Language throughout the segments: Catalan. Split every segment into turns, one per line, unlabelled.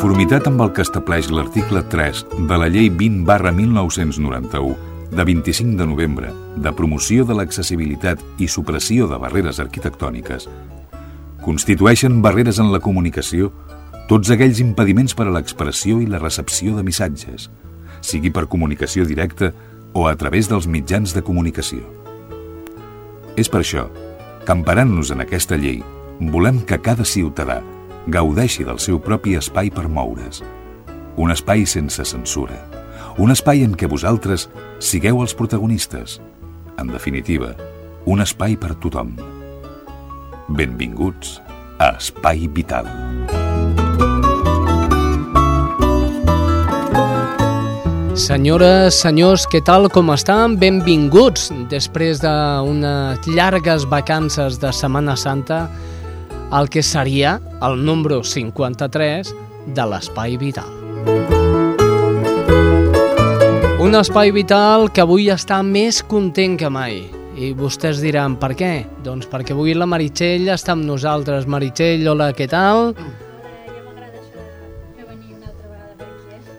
conformitat amb el que estableix l'article 3 de la Llei 20 barra 1991 de 25 de novembre de promoció de l'accessibilitat i supressió de barreres arquitectòniques, constitueixen barreres en la comunicació tots aquells impediments per a l'expressió i la recepció de missatges, sigui per comunicació directa o a través dels mitjans de comunicació. És per això que, emparant-nos en aquesta llei, volem que cada ciutadà gaudeixi del seu propi espai per moure's. Un espai sense censura. Un espai en què vosaltres sigueu els protagonistes. En definitiva, un espai per tothom. Benvinguts a Espai Vital.
Senyores, senyors, què tal, com estan? Benvinguts després d'unes llargues vacances de Setmana Santa el que seria el número 53 de l'Espai Vital. Un espai vital que avui està més content que mai. I vostès diran, per què? Doncs perquè avui la Meritxell està amb nosaltres. Meritxell, hola, què tal?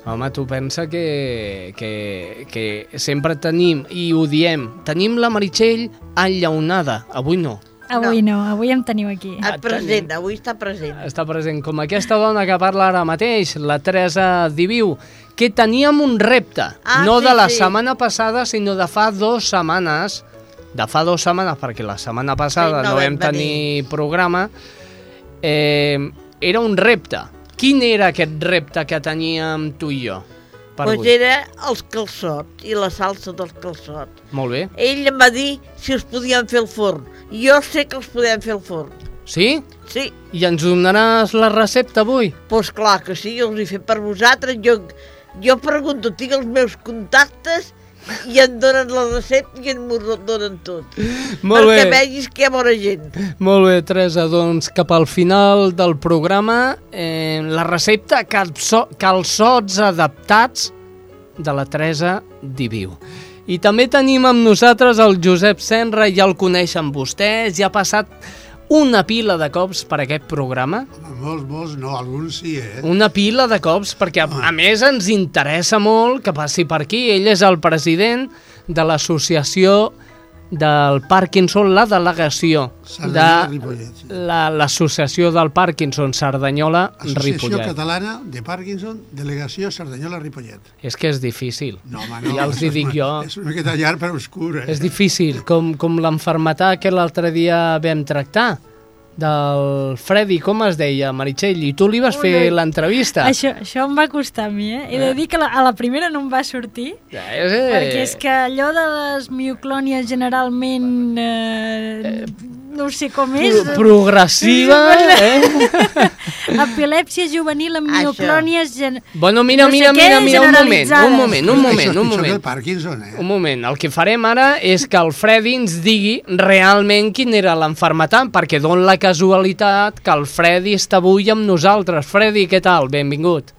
Home, tu pensa que, que, que sempre tenim, i ho diem, tenim la Meritxell enllaunada. Avui no.
Avui no, avui em teniu aquí.
Et present, avui està present.
Està present com aquesta dona que parla ara mateix, la Teresa Diviu, que teníem un repte,
Ah,
no
sí,
de la
sí.
setmana passada, sinó de fa dues setmanes, de fa dues setmanes, perquè la setmana passada
Sí,
no,
no
vam
vam
tenir programa, eh, era un repte. Quin era aquest repte que teníem tu i jo?
Doncs
avui?
era els calçots i la salsa dels calçots.
Molt bé.
Ell em va dir si els podien fer al forn. Jo sé que els podem fer al forn.
Sí?
Sí,
I ens donaràs la recepta avui?
doncs clar que sí, jo els he fet per vosaltres. Jo, jo pregunto, tinc els meus contactes i em donen la recepta i m'ho donen tot.
Molt
perquè
bé.
vegis que hi ha bona gent.
Molt bé, Teresa, doncs cap al final del programa eh, la recepta calço calçots adaptats de la Teresa Diviu. I també tenim amb nosaltres el Josep Senra, ja el coneixen vostès, ja ha passat una pila de cops per aquest programa,
Molts, molts, no, alguns sí, eh?
una pila de cops, perquè a, a més ens interessa molt que passi per aquí. Ell és el president de l'associació del Parkinson, la delegació
Cerdanyola,
de
sí.
la- l'associació del Parkinson Cerdanyola
Associació. Catalana de Parkinson, Delegació Cerdanyola-Ripollet.
És que és difícil.
No, home, no.
Ja els hi dic jo.
És una miqueta llarg però obscur, eh?
És difícil, com, com l'enfermetat que l'altre dia vam tractar del Freddy, com es deia, Meritxell, i tu li vas fer l'entrevista.
Això, això em va costar a mi, eh? He de dir que la, a la primera no em va sortir,
Ja, és, eh,
perquè és que allò de les mioclònies generalment... Eh, no sé com és...
pro- progressiva, eh?
Epilèpsia juvenil amb
Això.
mioclònies... Gen...
Bueno, mira,
no sé
mira, mira, mira, un moment, un moment, un moment,
Això,
un
això
moment.
del Parkinson, eh?
Un moment, el que farem ara és que el Freddy ens digui realment quina era l'enfermetat, perquè don la casualitat que el Freddy està avui amb nosaltres. Freddy, què tal? Benvingut.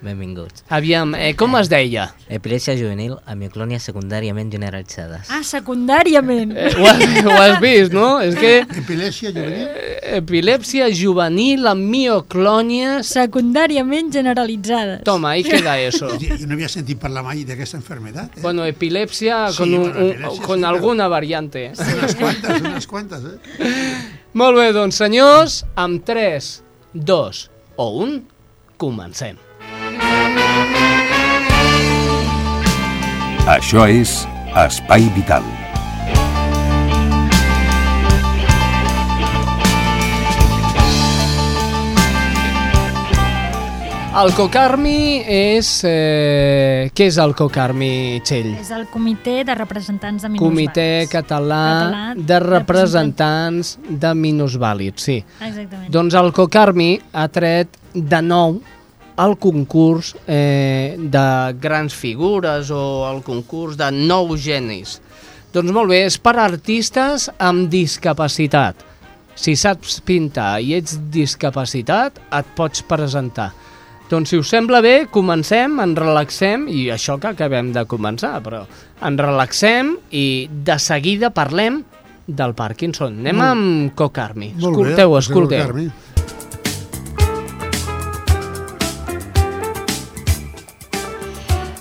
Benvinguts.
Aviam, eh, com es deia?
Epilèpsia juvenil amb mioclònies secundàriament generalitzades.
Ah, secundàriament.
Eh, ho, has, ho has vist, no? És que
Epilèpsia juvenil?
eh, epilèpsia juvenil amb mioclònies...
Secundàriament generalitzades.
Toma, ahí queda eso.
Jo no havia sentit parlar mai d'aquesta enfermedad. Eh?
Bueno, epilèpsia
Sí,
con, un,
bueno, epilèpsia
con
sí, però-
alguna variante.
Unes quantes, unes quantes, eh?
Molt bé, doncs senyors, amb 3, 2 o 1, comencem.
Això és Espai Vital.
El Cocarmi és... Eh, què és el Cocarmi, Txell?
És el comitè de representants de
Comitè
minusvàlids.
Català,
Català
de
de
Representants de Minusvàlids, sí.
Exactament.
Doncs el Cocarmi ha tret de nou el concurs eh, de grans figures o el concurs de nous genis. Doncs molt bé, és per artistes amb discapacitat. Si saps pintar i ets discapacitat, et pots presentar. Doncs si us sembla bé, comencem, ens relaxem, i això que acabem de començar, però ens relaxem i de seguida parlem del Parkinson. Anem amb Cocarmi.
Molt bé,
Escolteu,
pues,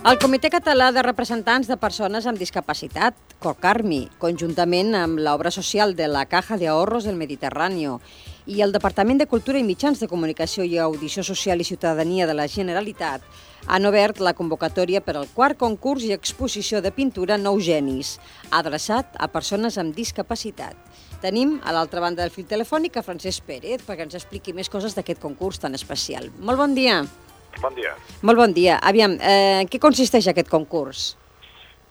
El Comitè Català de Representants de Persones amb Discapacitat, COCARMI, conjuntament amb l'obra social de la Caja de Ahorros del Mediterráneo i el Departament de Cultura i Mitjans de Comunicació i Audició Social i Ciutadania de la Generalitat, han obert la convocatòria per al quart concurs i exposició de pintura Nou Genis, adreçat a persones amb discapacitat. Tenim a l'altra banda del fil telefònic a Francesc Pérez perquè ens expliqui més coses d'aquest concurs tan especial. Molt bon dia.
Bon dia.
Molt bon dia. Aviam, eh, què consisteix aquest concurs?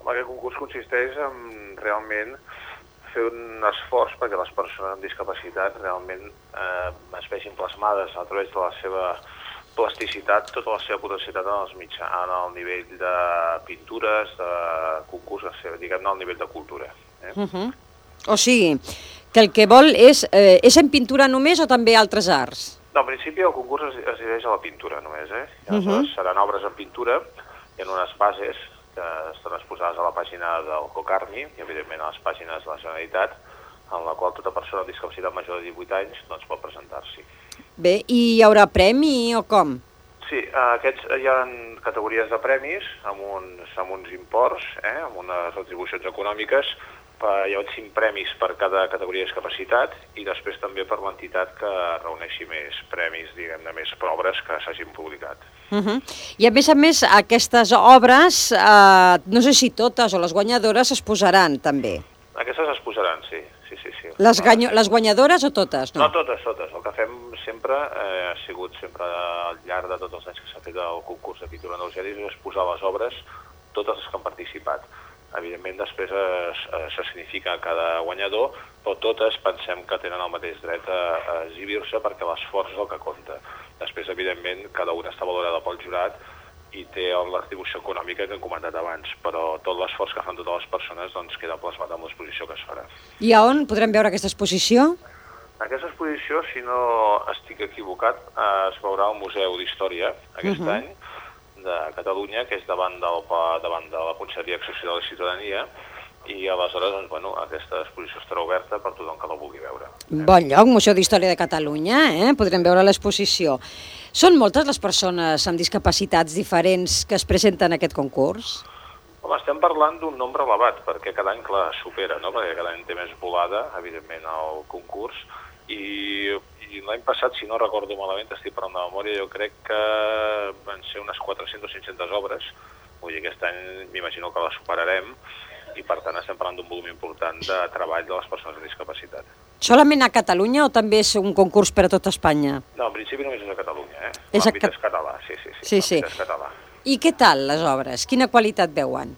Home, aquest concurs consisteix en realment fer un esforç perquè les persones amb discapacitat realment eh, es vegin plasmades a través de la seva plasticitat, tota la seva potencialitat en, els mitjà, en el nivell de pintures, de concurs, diguem-ne, al nivell de cultura. Eh?
Uh -huh. O sigui, que el que vol és... Eh, és en pintura només o també altres arts?
No, en principi el concurs es, es dirigeix a la pintura només, eh? Aleshores uh -huh. seran obres en pintura i en unes bases que estan exposades a la pàgina del Cocarmi i evidentment a les pàgines de la Generalitat en la qual tota persona amb discapacitat major de 18 anys doncs, pot presentar-s'hi.
Bé, i hi haurà premi o com?
Sí, aquests hi ha categories de premis amb uns, amb uns imports, eh, amb unes retribucions econòmiques hi ha 5 premis per cada categoria de discapacitat i després també per l'entitat que reuneixi més premis, diguem-ne, més obres que s'hagin publicat.
Uh -huh. I a més a més, aquestes obres, eh, no sé si totes o les guanyadores es posaran també.
Aquestes es posaran, sí. sí, sí, sí.
Les, ganyo, les guanyadores o totes?
No? no, totes, totes. El que fem sempre eh, ha sigut sempre al llarg de tots els anys que s'ha fet el concurs de pintura energètica és posar les obres, totes les que han participat Evidentment, després es, se significa cada guanyador, però totes pensem que tenen el mateix dret a, a exhibir-se perquè l'esforç és el que compta. Després, evidentment, cada una està valorada pel jurat i té la retribució econòmica que hem comentat abans, però tot l'esforç que fan totes les persones doncs, queda plasmat amb l'exposició que es farà.
I a on podrem veure aquesta exposició?
Aquesta exposició, si no estic equivocat, es veurà al Museu d'Història aquest uh -huh. any, de Catalunya, que és davant, del, davant de la Conselleria d'Acció de la Ciutadania, i aleshores doncs, bueno, aquesta exposició estarà oberta per tothom que la vulgui veure.
Eh? Bon lloc, Museu d'Història de Catalunya, eh? podrem veure l'exposició. Són moltes les persones amb discapacitats diferents que es presenten a aquest concurs?
Home, estem parlant d'un nombre elevat, perquè cada any, clar, supera, no? perquè cada any té més volada, evidentment, el concurs, i i l'any passat, si no recordo malament, estic parlant de memòria, jo crec que van ser unes 400 o 500 obres, vull dir, aquest any m'imagino que la superarem, i per tant estem parlant d'un volum important de treball de les persones amb discapacitat.
Solament a Catalunya o també és un concurs per a tota Espanya?
No, en principi només és a Catalunya, eh? És L'àmbit a... és català, sí, sí, sí.
sí, sí.
És català.
I què tal les obres? Quina qualitat veuen?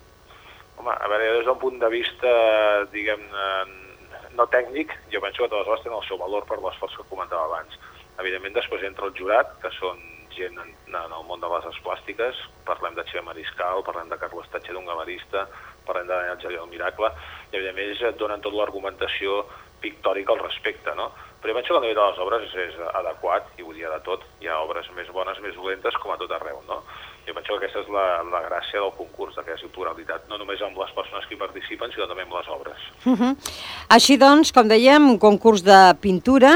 Home, a veure, des d'un punt de vista, diguem-ne, no tècnic, jo penso que totes les tenen el seu valor per l'esforç que comentava abans. Evidentment, després entra el jurat, que són gent en, en el món de les plàstiques, parlem de Xavier Mariscal, parlem de Carles Tatxer, d'un gamarista, parlem de Daniel Xavier del Miracle, i evidentment ells et donen tota l'argumentació pictòrica al respecte, no? Però jo penso que el nivell de les obres és, és adequat, i vull dir de tot, hi ha obres més bones, més dolentes, com a tot arreu, no? Jo penso que aquesta és la, la gràcia del concurs, que hi pluralitat, no només amb les persones que hi participen, sinó també amb les obres.
Uh -huh. Així doncs, com dèiem, un concurs de pintura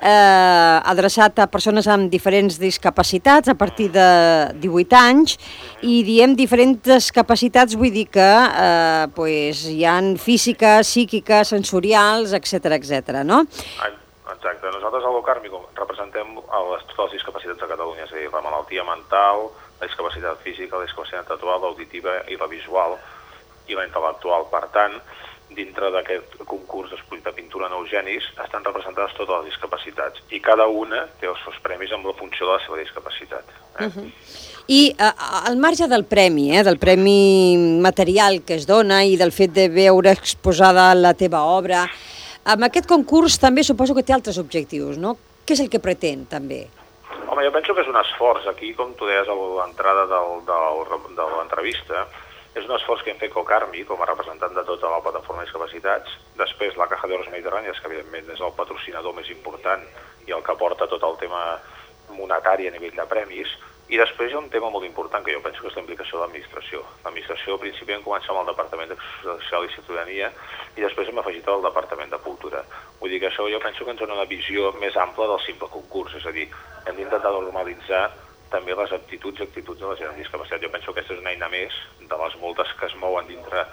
eh, adreçat a persones amb diferents discapacitats a partir de 18 anys i diem diferents capacitats, vull dir que eh, pues, hi han físiques, psíquiques, sensorials, etc etc. no?
Exacte. Nosaltres al Carmi representem les, totes les discapacitats de Catalunya, és a dir, la malaltia mental, la discapacitat física, la discapacitat natural, l'auditiva i la visual i la intel·lectual. Per tant, dintre d'aquest concurs d'escollit de pintura nou genis estan representades totes les discapacitats i cada una té els seus premis amb la funció de la seva discapacitat. Eh? Uh -huh.
I uh, al marge del premi, eh, del premi material que es dona i del fet de veure exposada la teva obra, amb aquest concurs també suposo que té altres objectius, no? Què és el que pretén, també?
Home, jo penso que és un esforç. Aquí, com tu deies a l'entrada de l'entrevista, és un esforç que hem fet Cocarmi com a representant de tota la plataforma de discapacitats. Després, la Caja d'Hores Mediterrànies, que evidentment és el patrocinador més important i el que porta tot el tema monetari a nivell de premis. I després hi ha un tema molt important que jo penso que és la implicació de l'administració. L'administració, al principi, hem començat amb el Departament d'Acció Social i Ciutadania i després hem afegit el Departament de Cultura. Vull dir que això jo penso que ens dona una visió més ampla del simple concurs, és a dir, hem d'intentar normalitzar també les aptituds i actituds de la gent amb discapacitat. Jo penso que aquesta és una eina més de les moltes que es mouen dintre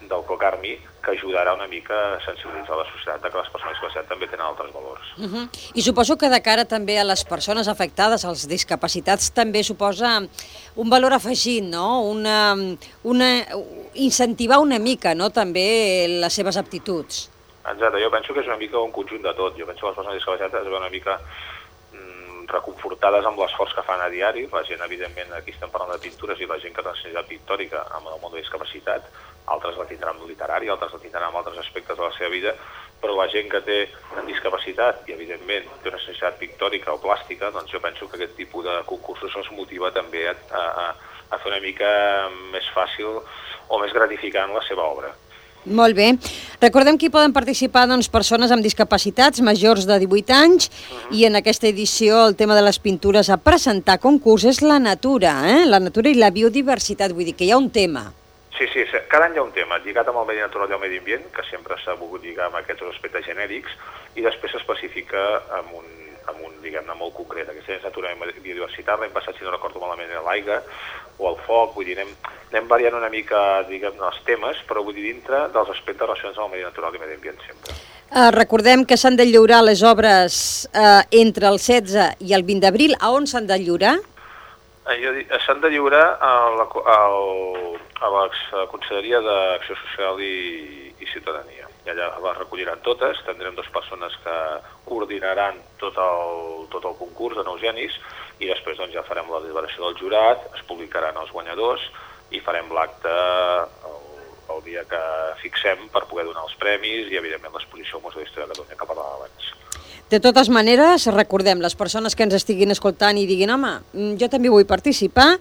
del COCARMI que ajudarà una mica a sensibilitzar la societat que les persones amb discapacitat també tenen altres valors.
Uh -huh. I suposo que de cara també a les persones afectades, als discapacitats, també suposa un valor afegit, no? Una, una, incentivar una mica no? també les seves aptituds.
Exacte, jo penso que és una mica un conjunt de tot. Jo penso que les persones amb discapacitat es veuen una mica mm, reconfortades amb l'esforç que fan a diari. La gent, evidentment, aquí estem parlant de pintures i la gent que té necessitat pictòrica amb el món de discapacitat, altres la tindran en literari, altres la tindran en altres aspectes de la seva vida, però la gent que té discapacitat i, evidentment, té una necessitat pictòrica o plàstica, doncs jo penso que aquest tipus de concursos els motiva també a, a, a fer una mica més fàcil o més gratificant la seva obra.
Molt bé. Recordem que hi poden participar doncs, persones amb discapacitats majors de 18 anys uh -huh. i en aquesta edició el tema de les pintures a presentar concurs és la natura, eh? la natura i la biodiversitat, vull dir que hi ha un tema.
Sí, sí, cada any hi ha un tema lligat amb el medi natural i el medi ambient, que sempre s'ha volgut lligar amb aquests aspectes genèrics, i després s'especifica amb un, amb un diguem-ne, molt concret. Aquesta és natura i biodiversitat, l'any passat, si no recordo malament, era l'aigua o el foc, vull dir, anem, anem variant una mica, diguem els temes, però vull dir, dintre dels aspectes relacionats amb el medi natural i medi ambient sempre.
Uh, recordem que s'han de lliurar les obres uh, entre el 16 i el 20 d'abril. A on s'han de lliurar?
S'han de lliurar a la, a, a la Conselleria d'Acció Social i, i Ciutadania. I allà les recolliran totes, tindrem dues persones que coordinaran tot el, tot el concurs de nous genis i després doncs, ja farem la deliberació del jurat, es publicaran els guanyadors i farem l'acte el, el dia que fixem per poder donar els premis i evidentment l'exposició al Museu d'Història de Catalunya que parlàvem abans.
De totes maneres, recordem, les persones que ens estiguin escoltant i diguin home, mm, jo també vull participar,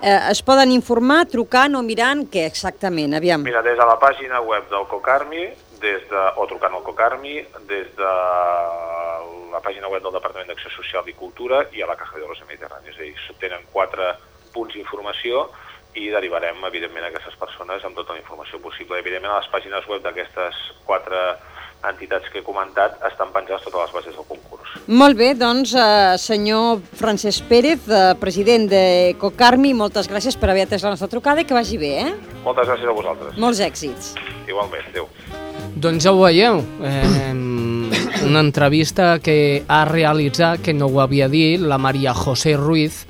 eh, es poden informar trucant o mirant què exactament, aviam.
Mira, des de la pàgina web del Cocarmi, des de, o trucant al Cocarmi, des de la pàgina web del Departament d'Acció Social i Cultura i a la Caja de Rosa Mediterrània. És a dir, tenen quatre punts d'informació i derivarem, evidentment, a aquestes persones amb tota la informació possible. Evidentment, a les pàgines web d'aquestes quatre entitats que he comentat estan penjades totes les bases del concurs.
Molt bé, doncs, eh, senyor Francesc Pérez, eh, president de Cocarmi, moltes gràcies per haver atès la nostra trucada i que vagi bé, eh?
Moltes gràcies a vosaltres.
Molts èxits.
Igualment, adéu.
Doncs ja ho veieu, eh, una entrevista que ha realitzat, que no ho havia dit, la Maria José Ruiz,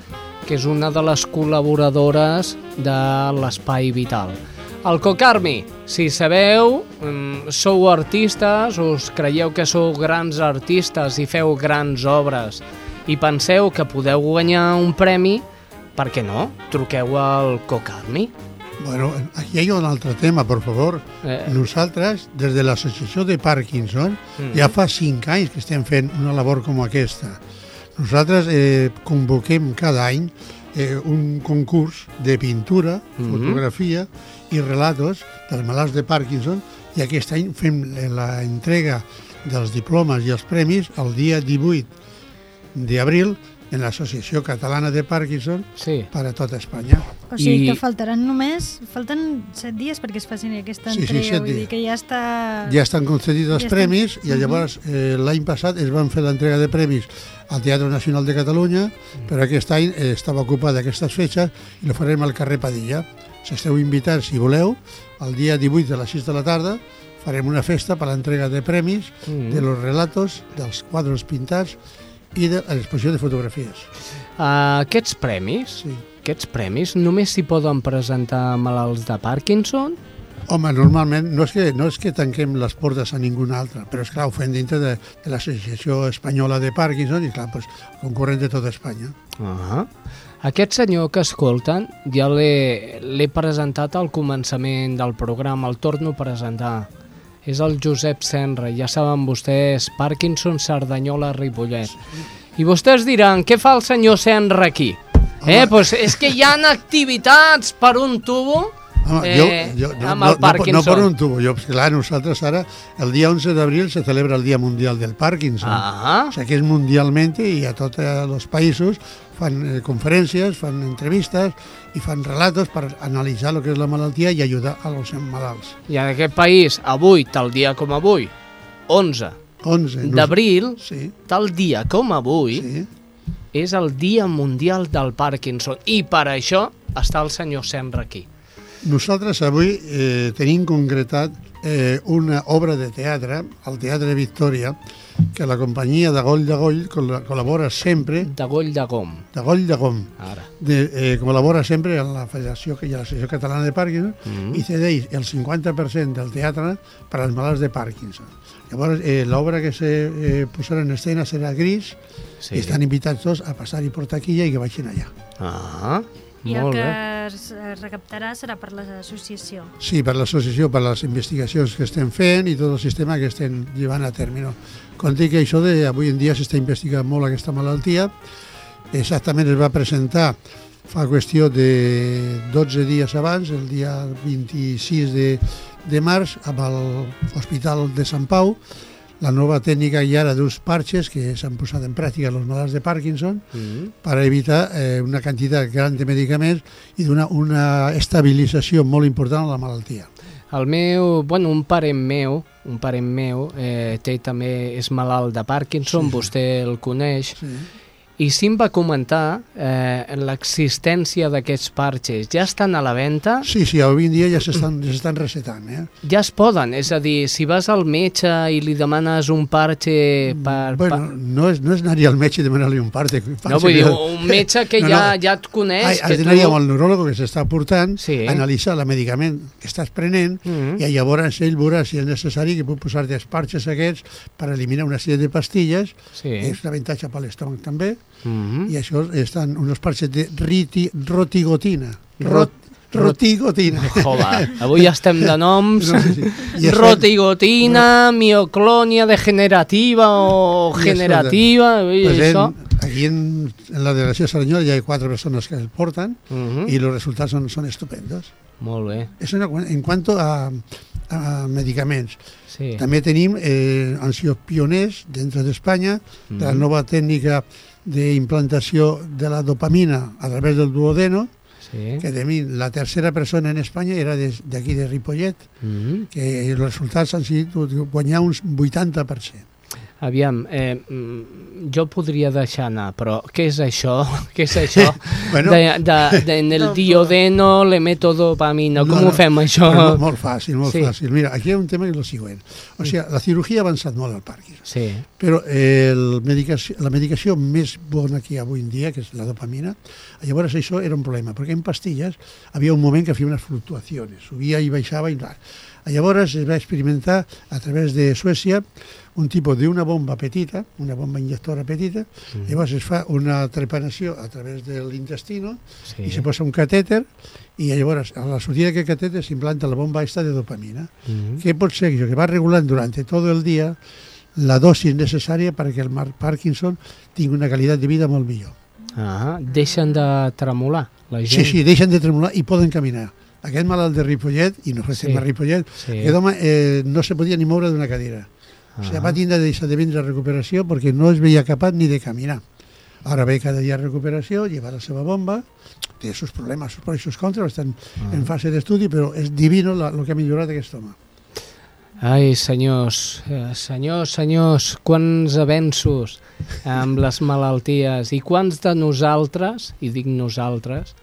que és una de les col·laboradores de l'Espai Vital. El Cocarmi, si sabeu, mm, sou artistes, us creieu que sou grans artistes i feu grans obres i penseu que podeu guanyar un premi, per què no? Truqueu al Cocarmi.
Bueno, aquí hi ha un altre tema, per favor. Eh. Nosaltres, des de l'Associació de Parkinson, mm. ja fa cinc anys que estem fent una labor com aquesta. Nosaltres eh, convoquem cada any eh, un concurs de pintura, mm -hmm. fotografia i relatos dels malalts de Parkinson i aquest any fem la entrega dels diplomes i els premis el dia 18 d'abril en l'Associació Catalana de Parkinson sí. per a tota Espanya.
O sigui I... que faltaran només, falten set dies perquè es facin aquesta entrega, sí, sí, vull dies. dir que ja està...
Ja estan concedits els ja premis estan... i llavors eh, l'any passat es van fer l'entrega de premis al Teatre Nacional de Catalunya, mm. però aquest any eh, estava ocupat aquestes fetges i lo farem al carrer Padilla. S'esteu invitats, si voleu, el dia 18 de les 6 de la tarda farem una festa per l'entrega de premis mm. de los relatos, dels quadres pintats i de l'exposició de fotografies.
Uh, aquests premis, sí. aquests premis només s'hi poden presentar malalts de Parkinson?
Home, normalment no és, que, no és que tanquem les portes a ninguna altra, però és clar, ho fem dintre de, de l'Associació Espanyola de Parkinson i clar, pues, concurrent de tota Espanya.
Uh -huh. Aquest senyor que escolten ja l'he presentat al començament del programa, el torno a presentar és el Josep Senra, ja saben vostès, Parkinson, Cerdanyola, Ripollet. I vostès diran, què fa el senyor Senra aquí? Eh, pues és que hi han activitats per un tubo Home, eh, jo, jo, jo, amb el no, Parkinson.
No, no per un tubo, jo, clar, nosaltres ara, el dia 11 d'abril se celebra el Dia Mundial del Parkinson. Ah. O sigui que és mundialment i a tots els països fan eh, conferències, fan entrevistes i fan relatos per analitzar el que és la malaltia i ajudar als malalts.
I en aquest país, avui, tal dia com avui, 11, 11 d'abril, sí. tal dia com avui, sí. és el Dia Mundial del Parkinson i per això està el senyor Senra aquí.
Nosaltres avui eh, tenim concretat eh, una obra de teatre, al Teatre Victòria, que la companyia de Goll de Goll col col·labora sempre...
De Goll de Gom.
De Goll de Gom.
Ara.
De, eh, col·labora sempre amb la Federació i l'Associació Catalana de Parkinson mm -hmm. i cedeix el 50% del teatre per als malalts de Parkinson. Llavors, eh, l'obra que se eh, posarà en escena serà gris sí. i estan invitats tots a passar-hi per taquilla i que vagin allà.
Ah,
I el que
bé.
es recaptarà serà per l'associació.
Sí, per l'associació, per les investigacions que estem fent i tot el sistema que estem llevant a terme. Com dic, això de, avui en dia s'està investigant molt aquesta malaltia. Exactament es va presentar fa qüestió de 12 dies abans, el dia 26 de, de març, amb l'Hospital de Sant Pau, la nova tècnica i ara d'uns parxes que s'han posat en pràctica els malalts de Parkinson
Mm -hmm.
per evitar eh, una quantitat gran de medicaments i donar una estabilització molt important a la malaltia.
El meu, bueno, un parent meu, un parent meu, eh, té també, és malalt de Parkinson,
Sí.
vostè el coneix,
Sí.
I sí em va comentar eh, l'existència d'aquests parxes. Ja estan a la venda,
Sí, sí, avui en dia ja s'estan ja recetant, eh?
ja es poden, és a dir, si vas al metge i li demanes un parxe per...
Bueno, no és, no és anar-hi al metge i demanar-li un part.
No, vull dir, un metge que
No,
ja,
no.
ja et coneix,
Has,
que
has
tu...
d'anar-hi amb el neuròleg que s'està portant,
Sí.
analitzar el medicament que estàs prenent
Mhm.
i llavors ell veurà si és necessari que pot posar-te els parxes aquests per eliminar una sèrie de pastilles.
Sí.
És un avantatge per l'estómac també.
Mhm.
I això estan uns parxes de riti, rotigotina.
Rot-
Rot, rotigotina.
Joder, avui ja estem de noms.
No, sí. I això-
Rotigotina, mioclònia degenerativa o
I això,
generativa, vull dir,
Pues
això...
en, aquí en, en la delegació Cerdanyola ja hi ha quatre persones que el porten
Mhm.
y los resultados son, son estupendos.
Molt bé,
Eso en, en cuanto a, a medicaments.
sí.
També tenim, eh, han sigut pioners dintre d'Espanya de la
Mhm.
nova tècnica d'implantació de la dopamina a través del duodeno,
sí.
que de mi la tercera persona en Espanya era d'aquí de, Ripollet,
Mhm.
que els resultats han sigut guanyar uns 80%.
Aviam, eh, mm, jo podria deixar anar, però què és això? Què és això?
Bueno.
de, de, de, en el diodeno le meto dopamina, com ho fem això?
Pues molt, molt fàcil, molt
Sí.
fàcil. Mira, aquí hi ha un tema que és el següent. O sigui, la cirurgia ha avançat molt al Parkinson.
Sí,
Però el medicació, la medicació més bona que hi ha avui en dia, que és la dopamina, llavors això era un problema, perquè en pastilles havia un moment que feia unes fluctuacions, subia i baixava i tal. Llavors es va experimentar a través de Suècia un tipus d'una bomba petita, una bomba injectora petita, mm. llavors es fa una trepanació a través de l'intestino
sí.
i se posa un catèter i llavors a la sortida d'aquest catèter s'implanta la bomba esta de dopamina.
Mhm.
Què pot ser això? Que va regulant durant tot el dia la dosis necessària perquè el Parkinson tingui una qualitat de vida molt millor.
Ah, deixen de tremolar la gent.
Sí, sí, deixen de tremolar i poden caminar. Aquest malalt de Ripollet, i no
Sí.
restem a Ripollet,
Sí.
aquest home eh, no se podia ni moure d'una cadira. O sigui,
Ah.
va tindre de deixar de vindre recuperació perquè no es veia capaç ni de caminar. Ara ve cada dia recuperació, lleva la seva bomba, té els seus problemes, els pros i els contres, estan
Ah.
en fase d'estudi, però és divino el que ha millorat aquest home.
Ai, senyors, eh, senyors, senyors, quants avenços amb les malalties i quants de nosaltres, i dic nosaltres,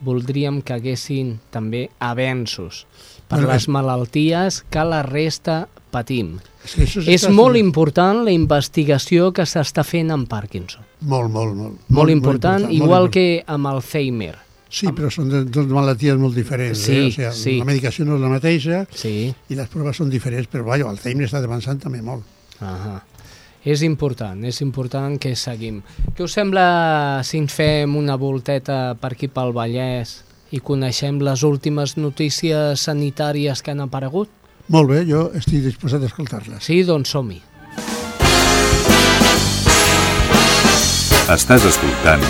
voldríem que haguessin també avenços per les malalties que la resta patim.
És, això
És
s'està
molt
fent.
important la investigació que s'està fent amb Parkinson.
Molt, molt, molt.
Molt, important,
molt
igual
important.
que amb Alzheimer.
Sí, però són dues malalties molt diferents.
Sí,
eh? o sigui,
sí.
La medicació no és la mateixa
Sí,
i les proves són diferents, però vaja, Alzheimer està avançant també molt.
Ahà. És important, és important que seguim. Què us sembla si ens fem una volteta per aquí pel Vallès i coneixem les últimes notícies sanitàries que han aparegut?
Molt bé, jo estic disposat a escoltar-les.
Sí, doncs som-hi.
Estàs escoltant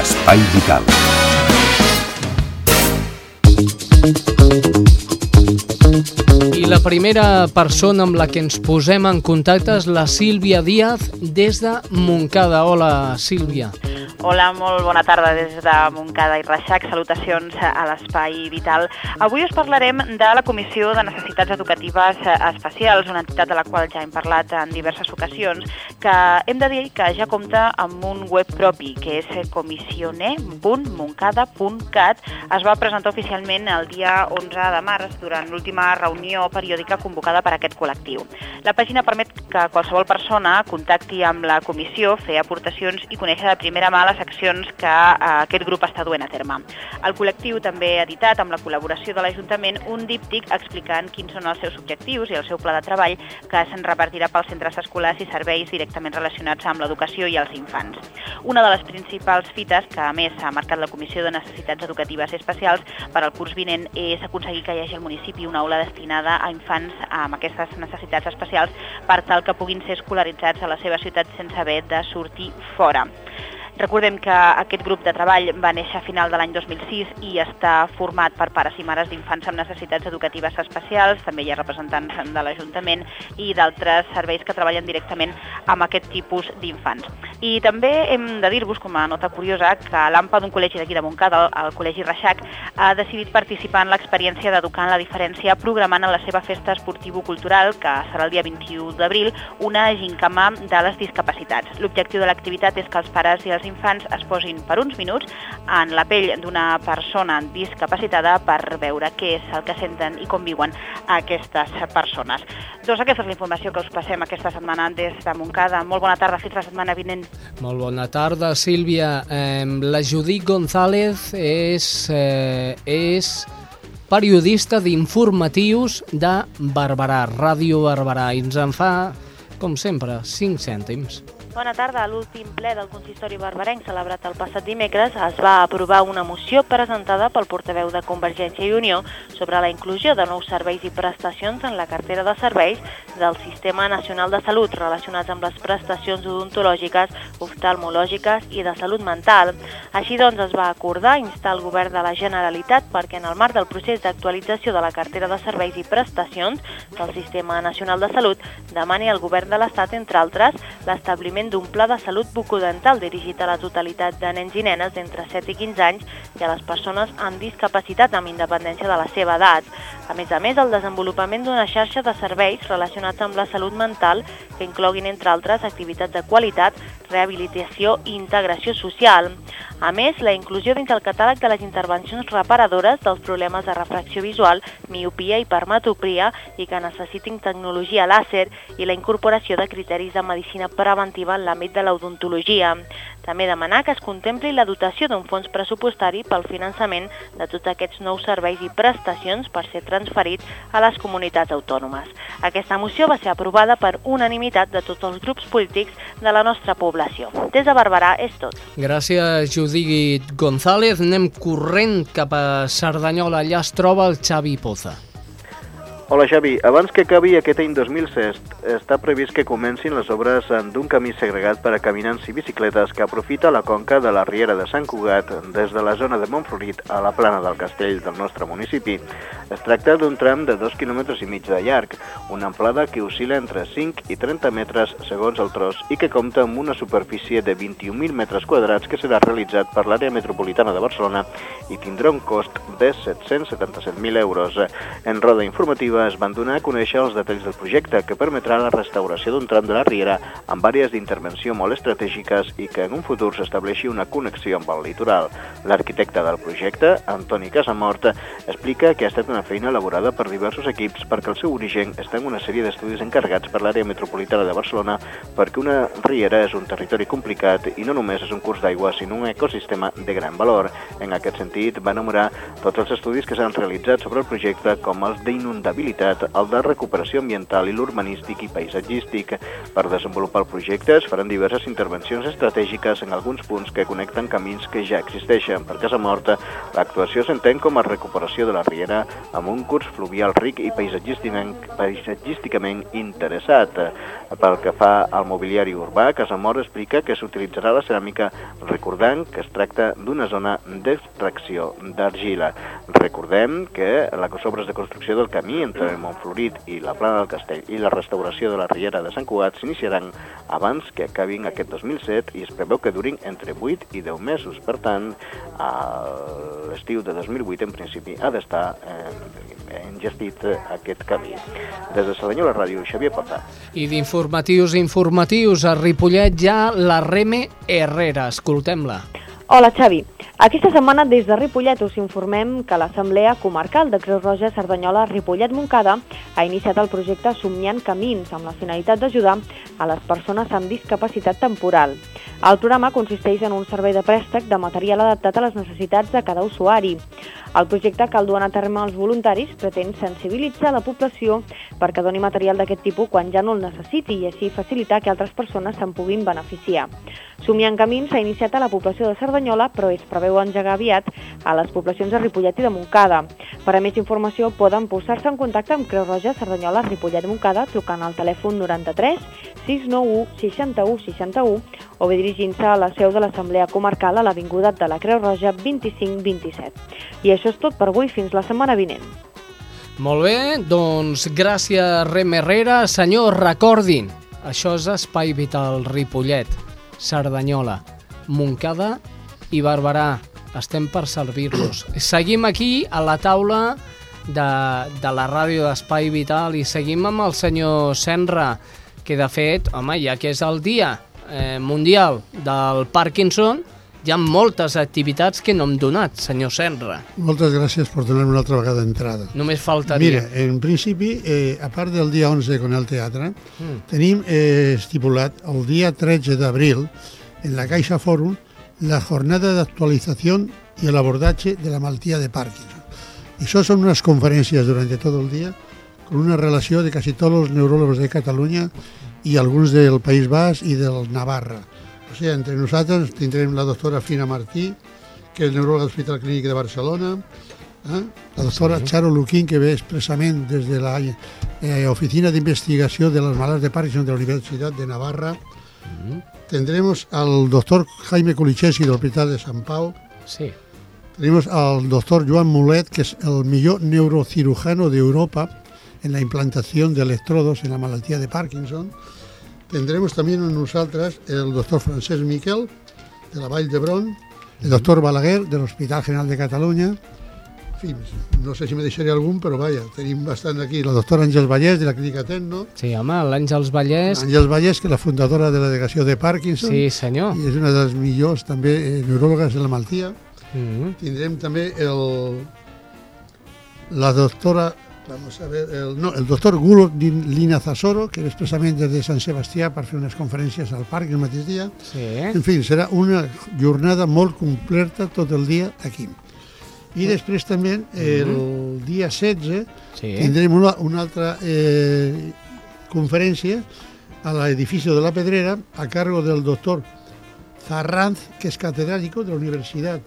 Espai Vital.
I la primera persona amb la que ens posem en contacte és la Sílvia Díaz des de Montcada. Hola, Sílvia.
Hola, molt bona tarda des de Montcada i Reixac. Salutacions a l'Espai Vital. Avui us parlarem de la Comissió de Necessitats Educatives Especials, una entitat de la qual ja hem parlat en diverses ocasions, que hem de dir que ja compta amb un web propi, que és comissione.moncada.cat. Es va presentar oficialment el dia 11 de març durant l'última reunió periòdica convocada per aquest col·lectiu. La pàgina permet que qualsevol persona contacti amb la comissió, fer aportacions i conèixer de primera mà les accions que eh, aquest grup està duent a terme. El col·lectiu també ha editat, amb la col·laboració de l'Ajuntament, un díptic explicant quins són els seus objectius i el seu pla de treball que se'n repartirà pels centres escolars i serveis directament relacionats amb l'educació i els infants. Una de les principals fites que, a més, ha marcat la Comissió de Necessitats Educatives Especials per al curs vinent és aconseguir que hi hagi al municipi una aula destinada a infants amb aquestes necessitats especials per tal que puguin ser escolaritzats a la seva ciutat sense haver de sortir fora. Recordem que aquest grup de treball va néixer a final de l'any 2006 i està format per pares i mares d'infants amb necessitats educatives especials, també hi ha representants de l'Ajuntament i d'altres serveis que treballen directament amb aquest tipus d'infants. I també hem de dir-vos, com a nota curiosa, que l'AMPA d'un col·legi d'aquí de Montcada, el Col·legi Reixac, ha decidit participar en l'experiència d'Educar en la Diferència programant en la seva festa esportivo-cultural, que serà el dia 21 d'abril, una gincama de les discapacitats. L'objectiu de l'activitat és que els pares i els infants es posin per uns minuts en la pell d'una persona discapacitada per veure què és el que senten i com viuen aquestes persones. Doncs aquesta és la informació que us passem aquesta setmana des de Montcada. Molt bona tarda, fins la setmana vinent.
Molt bona tarda, Sílvia. Eh, la Judit González és, eh, és periodista d'informatius de Barberà, Ràdio Barberà, i ens en fa, com sempre, 5 cèntims.
Bona tarda. A l'últim ple del consistori barbarenc celebrat el passat dimecres es va aprovar una moció presentada pel portaveu de Convergència i Unió sobre la inclusió de nous serveis i prestacions en la cartera de serveis del Sistema Nacional de Salut relacionats amb les prestacions odontològiques, oftalmològiques i de salut mental. Així doncs es va acordar instar el govern de la Generalitat perquè en el marc del procés d'actualització de la cartera de serveis i prestacions del Sistema Nacional de Salut demani al govern de l'Estat, entre altres, l'establiment desenvolupament d'un pla de salut bucodental dirigit a la totalitat de nens i nenes d'entre 7 i 15 anys i a les persones amb discapacitat amb independència de la seva edat. A més a més, el desenvolupament d'una xarxa de serveis relacionats amb la salut mental que incloguin, entre altres, activitats de qualitat, rehabilitació i integració social. A més, la inclusió dins el catàleg de les intervencions reparadores dels problemes de refracció visual, miopia i permetopria i que necessitin tecnologia làser i la incorporació de criteris de medicina preventiva en l'àmbit de l'odontologia. També demanar que es contempli la dotació d'un fons pressupostari pel finançament de tots aquests nous serveis i prestacions per ser transferits a les comunitats autònomes. Aquesta moció va ser aprovada per unanimitat de tots els grups polítics de la nostra població. Des de Barberà és tot.
Gràcies, Judit González. Anem corrent cap a Cerdanyola. Allà es troba el Xavi Poza.
Hola Xavi, abans que acabi aquest any 2007 està previst que comencin les obres d'un camí segregat per a caminants i bicicletes que aprofita la conca de la Riera de Sant Cugat des de la zona de Montflorit a la plana del Castell del nostre municipi. Es tracta d'un tram de 2 km i mig de llarg, una amplada que oscil·la entre 5 i 30 metres segons el tros i que compta amb una superfície de 21.000 metres quadrats que serà realitzat per l'àrea metropolitana de Barcelona i tindrà un cost de 777.000 euros. En roda informativa es van donar a conèixer els detalls del projecte que permetrà la restauració d'un tram de la Riera amb àrees d'intervenció molt estratègiques i que en un futur s'estableixi una connexió amb el litoral. L'arquitecte del projecte, Antoni Casamort, explica que ha estat una feina elaborada per diversos equips perquè el seu origen està en una sèrie d'estudis encarregats per l'àrea metropolitana de Barcelona perquè una riera és un territori complicat i no només és un curs d'aigua, sinó un ecosistema de gran valor. En aquest sentit, va enumerar tots els estudis que s'han realitzat sobre el projecte com els d'inundabilitat mobilitat, el de recuperació ambiental i l'urbanístic i paisatgístic. Per desenvolupar el projecte es faran diverses intervencions estratègiques en alguns punts que connecten camins que ja existeixen. Per Casa Morta, l'actuació s'entén com a recuperació de la Riera amb un curs fluvial ric i paisatgísticament, paisatgísticament interessat. Pel que fa al mobiliari urbà, Casamort explica que s'utilitzarà la ceràmica recordant que es tracta d'una zona d'extracció d'argila. Recordem que les obres de construcció del camí entre entre Montflorit i la Plana del Castell i la restauració de la Riera de Sant Cugat s'iniciaran abans que acabin aquest 2007 i es preveu que durin entre 8 i 10 mesos. Per tant, l'estiu de 2008 en principi ha d'estar eh, engestit aquest camí. Des de Cerdanyola Ràdio, Xavier Porta.
I d'informatius informatius, a Ripollet ja la Reme Herrera. Escoltem-la.
Hola, Xavi. Aquesta setmana des de Ripollet us informem que l'Assemblea Comarcal de Creu Roja Cerdanyola Ripollet-Moncada ha iniciat el projecte Somniant Camins amb la finalitat d'ajudar a les persones amb discapacitat temporal. El programa consisteix en un servei de préstec de material adaptat a les necessitats de cada usuari. El projecte que el duen a terme els voluntaris pretén sensibilitzar la població perquè doni material d'aquest tipus quan ja no el necessiti i així facilitar que altres persones se'n puguin beneficiar. Somiant Camins s'ha iniciat a la població de Cerdanyola, però es preveu engegar aviat a les poblacions de Ripollet i de Montcada. Per a més informació poden posar-se en contacte amb Creu Roja Cerdanyola Ripollet i Montcada trucant al telèfon 93 691 61 61 o bé dirigint-se a la seu de l'Assemblea Comarcal a l'Avinguda de la Creu Roja 2527. I això és tot per avui, fins la setmana vinent.
Molt bé, doncs gràcies Rem Herrera. Senyor, recordin, això és Espai Vital Ripollet, Cerdanyola, Montcada i Barberà. Estem per servir-los. Seguim aquí a la taula de, de la ràdio d'Espai Vital i seguim amb el senyor Senra, que de fet, home, ja que és el dia eh, mundial del Parkinson, hi ha moltes activitats que no hem donat, senyor Senra.
Moltes gràcies per donar una altra vegada entrada.
Només faltaria.
Mira, en principi, eh, a part del dia 11 con el teatre, mm. tenim eh, estipulat el dia 13 d'abril en la Caixa Fòrum la jornada d'actualització i el abordatge de la malaltia de Parkinson. Això són unes conferències durant tot el dia con una relació de quasi tots els neuròlegs de Catalunya i alguns del País Bas i del Navarra. O sigui, entre nosaltres tindrem la doctora Fina Martí, que és neuròloga de l'Hospital Clínic de Barcelona, eh? la doctora. Charo Luquín, que ve expressament des de la eh, Oficina d'Investigació de les Malalts de Parkinson de la Universitat de Navarra. Mm -hmm. Tendremos al doctor Jaime Kulichesi del Hospital de Sant Pau.
Sí.
Tenemos al doctor Joan Mulet, que es el millor neurocirujano de Europa en la implantación de electrodos en la malaltia de Parkinson. Tendremos también en nosaltres el doctor Francesc Miquel, de la Vall d'Hebron, el doctor Balaguer, de l'Hospital General de Catalunya, fi, no sé si me deixaré algun, però vaja, tenim bastant aquí. La doctora Àngels Vallès, de la Clínica Tecno.
Sí, home, l'Àngels Vallès...
Àngels Vallès, que és la fundadora de la delegació de Parkinson.
Sí, senyor.
I és una de les millors, també, eh, neuròlogues de la malaltia. Mm -hmm. Tindrem també el, la doctora vamos a ver, el, no, el doctor Gulo Linazasoro, que és expressament des de Sant Sebastià per fer unes conferències al parc el mateix dia.
Sí.
En fi, serà una jornada molt completa tot el dia aquí. I després també el mm -hmm. dia 16 sí. tindrem una, una altra eh, conferència a l'edifici de la Pedrera a cargo del doctor Zarranz, que és catedràtico de la Universitat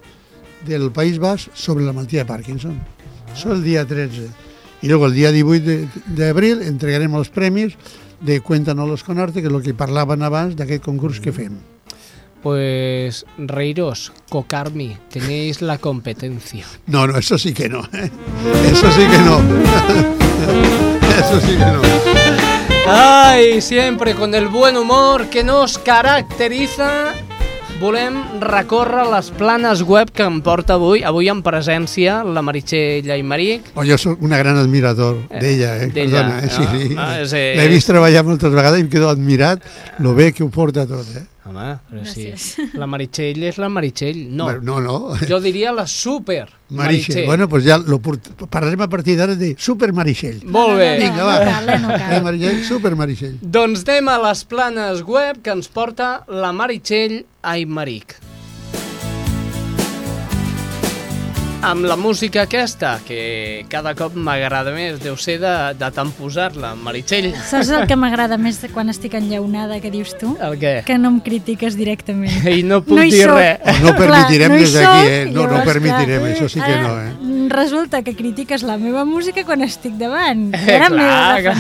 del País Basc sobre la malaltia de Parkinson. Ah. Això el dia 13. Y luego el día 18 de, de abril entregaremos los premios de Cuéntanos con arte, que és el que parlaven abans d'aquest concurs que fem.
Pues reiros, Cocarmi, tenéis la competencia.
No, no, eso sí que no. ¿eh? Eso sí que no. Eso sí que no.
Ay, siempre con el buen humor que nos caracteriza volem recórrer les planes web que em porta avui, avui en presència la Meritxell Aymeric.
Oh, jo sóc una gran admirador eh, d'ella, eh? Perdona, eh? Sí, sí.
Ah, és,
L'he vist treballar moltes vegades i em quedo admirat lo bé que ho porta tot, eh?
Home, però sí. La Meritxell és la Meritxell. No,
no, no.
Jo diria la super
Meritxell. Bueno, pues ja lo parlarem a partir d'ara de super Meritxell.
Molt bé.
Vinga, va. No no cal. Eh, Meritxell, super Meritxell.
Doncs anem a les planes web que ens porta la Meritxell Aymeric. Amb la música aquesta, que cada cop m'agrada més, deu ser de, de tant posar-la, Meritxell.
Saps el que m'agrada més de quan estic enllaunada, que dius tu?
El què?
Que no em critiques directament.
I no puc no dir soc. res.
No permetirem clar, no des d'aquí, eh? No, no permetirem, clar, això sí que no, eh?
Resulta que critiques la meva música quan estic davant. Eh, Era clar, que...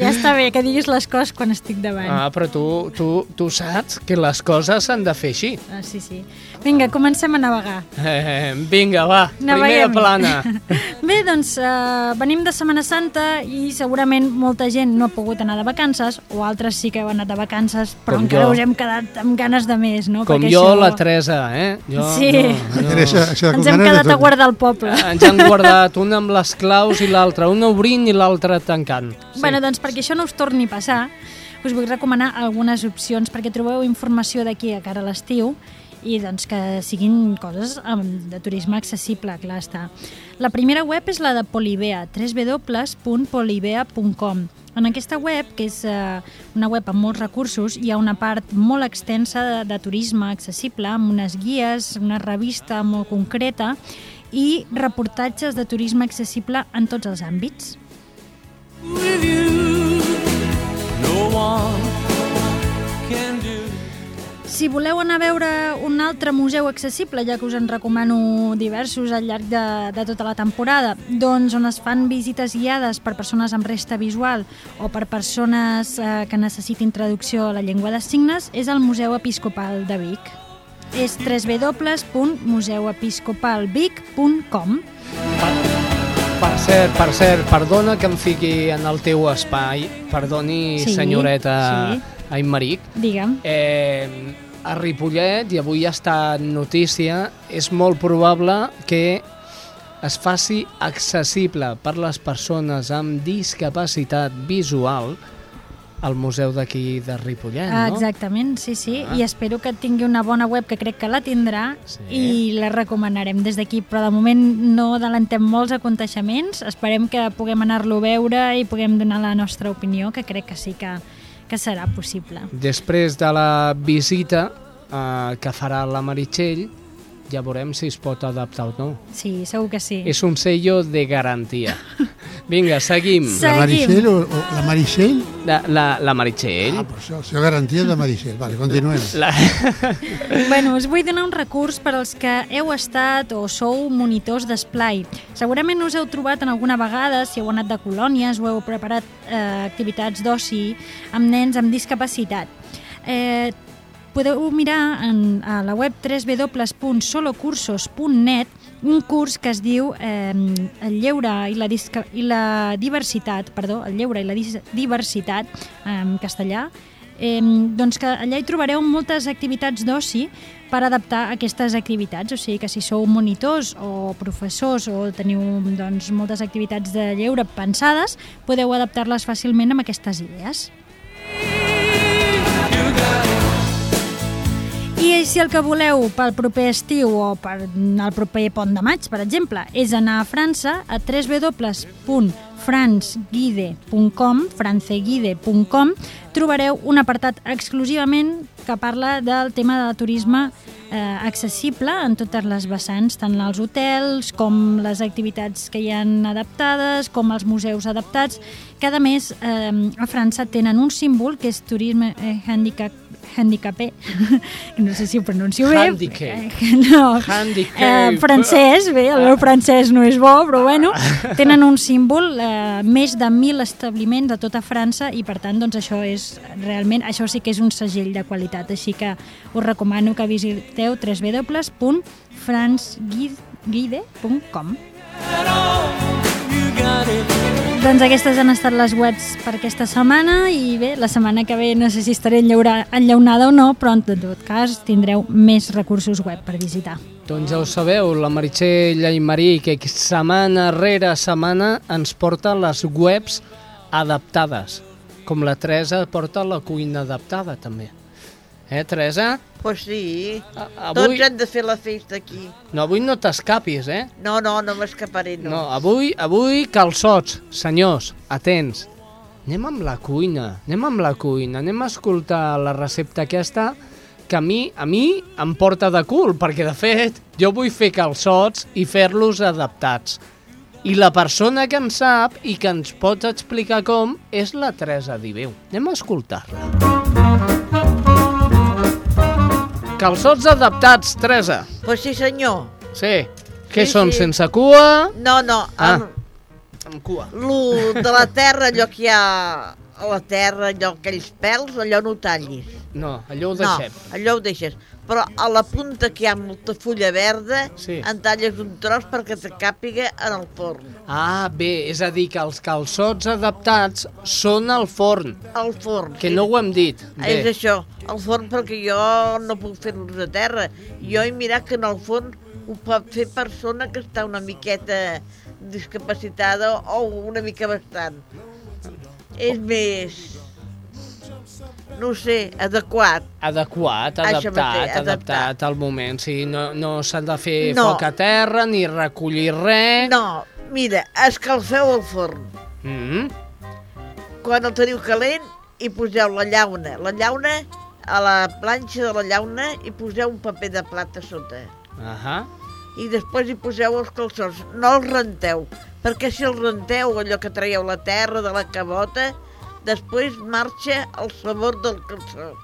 Ja està bé que diguis les coses quan estic davant.
Ah, però tu, tu, tu saps que les coses s'han de fer així.
Ah, sí, sí. Vinga, comencem a navegar.
Eh, vinga, va,
Anava
primera plana.
Bé, doncs uh, venim de Setmana Santa i segurament molta gent no ha pogut anar de vacances o altres sí que heu anat de vacances però
Com
encara
jo.
us hem quedat amb ganes de més, no?
Com
Perquè
jo,
això...
la Teresa, eh? Jo,
Sí.
No, no.
Això de
Ens hem quedat a guardar el poble.
Ens han guardat una amb les claus i l'altra, una obrint i l'altra tancant.
Sí. Bueno, doncs perquè això no us torni a passar, us vull recomanar algunes opcions perquè trobeu informació d'aquí a cara a l'estiu i doncs que siguin coses de turisme accessible, clar està. La primera web és la de Polibea, www.polibea.com. En aquesta web, que és eh, una web amb molts recursos, hi ha una part molt extensa de, de turisme accessible, amb unes guies, una revista molt concreta i reportatges de turisme accessible en tots els àmbits. Si voleu anar a veure un altre museu accessible, ja que us en recomano diversos al llarg de, de tota la temporada, doncs on es fan visites guiades per persones amb resta visual o per persones eh, que necessitin traducció a la llengua de signes, és el Museu Episcopal de Vic. És www.museuepiscopalvic.com
Per cert, per cert, perdona que em fiqui en el teu espai, perdoni,
Sí,
senyoreta
sí.
Aymeric.
Digue'm.
Eh, a Ripollet, i avui ja està notícia, és molt probable que es faci accessible per les persones amb discapacitat visual al museu d'aquí de Ripollet, no?
Exactament, sí, sí.
Ah.
I espero que tingui una bona web, que crec que la tindrà,
Sí.
i la recomanarem des d'aquí. Però de moment no adelantem molts aconteixements. Esperem que puguem anar-lo a veure i puguem donar la nostra opinió, que crec que sí que, que serà possible.
Després de la visita eh, que farà la Meritxell, ja veurem si es pot adaptar o no.
Sí, segur que sí.
És un sello de garantia. Vinga, seguim.
La Maricel o, o la Maricel?
La, la, la Meritxell.
Ah, però això, això garantia de Maricel. Vale, continuem.
La...
Bueno, us vull donar un recurs per als que heu estat o sou monitors d'esplai. Segurament us heu trobat en alguna vegada, si heu anat de colònies o heu preparat eh, activitats d'oci amb nens amb discapacitat. Eh, podeu mirar en, a la web www.solocursos.net un curs que es diu eh, el lleure i la, disca, i la diversitat, perdó, el lleure i la diversitat en castellà, eh, doncs que allà hi trobareu moltes activitats d'oci per adaptar aquestes activitats, o sigui que si sou monitors o professors o teniu doncs, moltes activitats de lleure pensades, podeu adaptar-les fàcilment amb aquestes idees. I si el que voleu pel proper estiu o per el proper pont de maig, per exemple, és anar a França a www.franceguide.com franceguide.com trobareu un apartat exclusivament que parla del tema de turisme eh, accessible en totes les vessants, tant els hotels com les activitats que hi han adaptades, com els museus adaptats. Cada mes eh, a França tenen un símbol que és turisme eh, handicap handicapé, no sé si ho pronuncio bé.
Handicap.
Eh, no,
Handicap.
eh, francès, bé, el meu francès no és bo, però bueno, tenen un símbol, eh, més de 1.000 establiments de tota França i per tant doncs això és realment, això sí que és un segell de qualitat, així que us recomano que visiteu www.franceguide.com doncs aquestes han estat les webs per aquesta setmana i bé, la setmana que ve no sé si estaré enllaunada o no, però en tot cas tindreu més recursos web per visitar.
Doncs ja ho sabeu, la Meritxell Aymarí, que setmana rere setmana ens porta les webs adaptades, com la Teresa porta la cuina adaptada també. Eh, Teresa?
Pues sí,
avui-
tots hem de fer la festa aquí.
No, avui no t'escapis, eh?
No, no, no m'escaparé, no.
No, avui, avui calçots, senyors, atents. Anem amb la cuina, anem amb la cuina, anem a escoltar la recepta aquesta que a mi, a mi em porta de cul, perquè de fet jo vull fer calçots i fer-los adaptats. I la persona que en sap i que ens pot explicar com és la Teresa Dibeu. Anem a escoltar-la. Calçots adaptats, Teresa.
Pues sí, senyor.
Sí. Què
Sí,
són,
sí.
sense cua?
No, no,
Ah.
amb,
Amb cua.
lo de la terra, allò que hi ha a la terra, allò, aquells pèls, allò no ho tallis.
No, allò ho
No,
deixem.
allò ho deixes. Però a la punta que hi ha molta fulla verda,
Sí.
en talles un tros perquè te càpiga en el forn.
Ah, bé, és a dir, que els calçots adaptats són al forn,
Al forn.
que no ho hem dit.
És
Bé,
això, al forn perquè jo no puc fer-los a terra. Jo he mirat que en el forn ho pot fer persona que està una miqueta discapacitada o una mica bastant. És més, no sé, adequat.
adequat, adaptat,
mateix,
adaptat al moment. Sí, no, no s'han de fer
No.
foc a terra ni recollir res.
No, mira, escalfeu el forn.
Mm
Quan el teniu calent, hi poseu la llauna. La llauna, a la planxa de la llauna, hi poseu un paper de plata sota.
Ahà.
i després hi poseu els calçons. No els renteu, perquè si els renteu, allò que traieu la terra de la cabota, després marxa el sabor del calçot.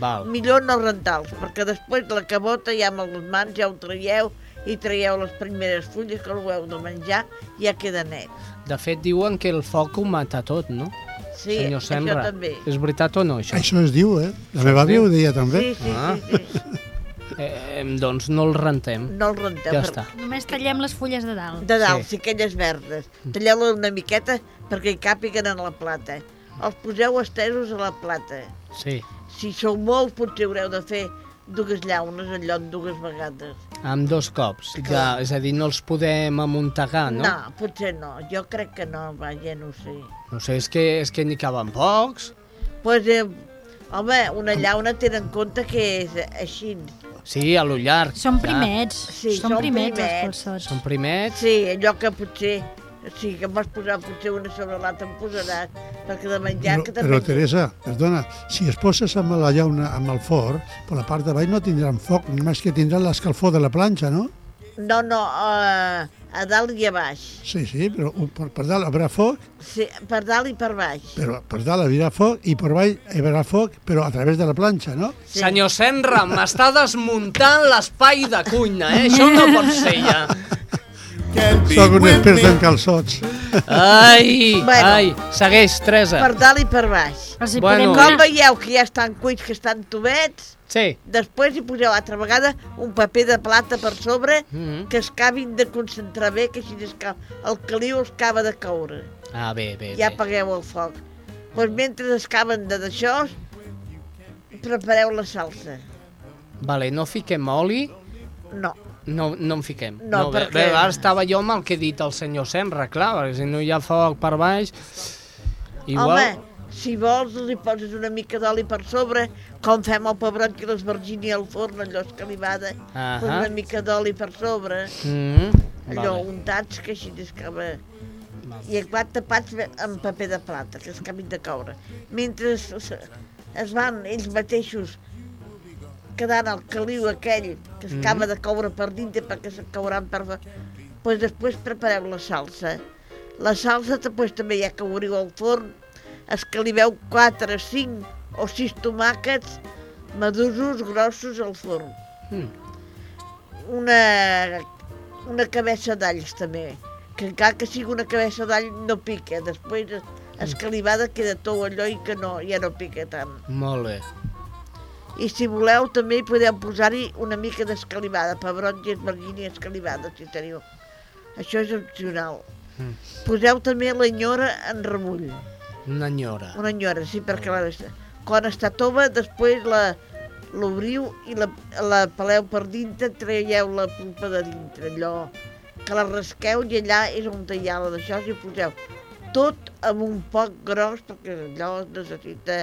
Val.
Millor no rentar-los, perquè després la cabota ja amb les mans ja ho traieu i traieu les primeres fulles que ho heu de menjar i ja queda net.
De fet, diuen que el foc ho mata tot, no?
Sí,
Senyor
això
Senra.
també.
És veritat o no, això?
Això es diu, eh? La meva àvia ho deia també.
Sí, sí,
Ah.
sí, sí.
Eh, doncs no el rentem.
No el renteu.
Ja està.
Només tallem les fulles de dalt.
De dalt,
Sí.
sí. aquelles verdes. Talleu-les una miqueta perquè hi càpiguen en la plata. Els poseu estesos a la plata.
Sí.
Si sou molts, potser haureu de fer dues llaunes en lloc dues vegades.
Amb dos cops. Ja, és a dir, no els podem amuntegar, no?
no, potser no. Jo crec que no, vaja, no ho sé.
No sé, és que, és que n'hi caben pocs.
Pues, eh, home, una llauna té en compte que és així.
Sí, a lo llarg.
Són
ja.
primets,
Sí,
són
són
primets els
primets.
calçots.
Són primets.
Sí, allò que potser... Sí, que m'has posat potser una sobre l'altra, em posaràs, perquè de menjar...
Però,
que
però
també...
Teresa, perdona, si es poses amb la llauna, amb el forn, per la part de baix no tindran foc, només que tindran l'escalfor de la planxa, no?
No, no, uh, a dalt i a baix.
Sí, sí, però per, per dalt haurà foc,
Sí, per dalt i per baix.
però per dalt haurà foc i per baix hi haurà foc, però a través de la planxa, no?
Sí.
Senyor Senra, m'està desmuntant l'espai de cuina, eh? Això no pot ser ja.
Soc un expert en calçots.
Ai,
Bueno.
ai, segueix, Teresa.
Per dalt i per baix.
Els hi
Bueno.
Com veieu que ja estan cuits, que estan tubets,
Sí.
després hi poseu altra vegada un paper de plata per sobre
Mhm.
que es acabin de concentrar bé, que així es ca... el caliu es acaba de caure.
Ah, bé, bé,
Ja
bé.
apagueu el foc. Doncs mentre es acaben de d'això, prepareu la salsa.
Vale, no fiquem oli,
No,
no, no en fiquem.
No,
bé,
perquè-
bé, ara estava jo amb el que ha dit el senyor Senra, clar, perquè si no hi ha foc per baix... Igual...
home, si vols li poses una mica d'oli per sobre, com fem el pebrot i l'esvergini al forn, allò escalivada,
Ahà.
posa una mica d'oli per sobre,
Mm,
allò
vale.
untats que així escava i quatre tapats amb paper de plata, que es acabin de coure. Mentre es van ells mateixos quedant el caliu aquell que es
Mhm.
acaba de coure per dintre perquè se cauran per... Doncs pues després prepareu la salsa. La salsa després també ja que obriu al forn, escaliveu 4, 5 o 6 tomàquets maduros grossos al forn.
Mm.
Una, una cabeça d'alls també, que encara que sigui una cabeça d'all no pica, després escalivada queda tot allò i que no, ja no pica tant.
Molt bé.
I si voleu també hi podeu posar-hi una mica d'escalivada, pebrot i esvergini escalivada, si teniu. Això és opcional.
Mm.
Poseu també l'enyora en remull.
Una enyora.
Una enyora, sí, perquè la, quan està tova, després la l'obriu i la, la peleu per dintre, traieu la pulpa de dintre, allò que la rasqueu i allà és on hi ha la d'això i poseu tot amb un poc gros perquè allò es necessita